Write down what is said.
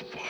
It's fun.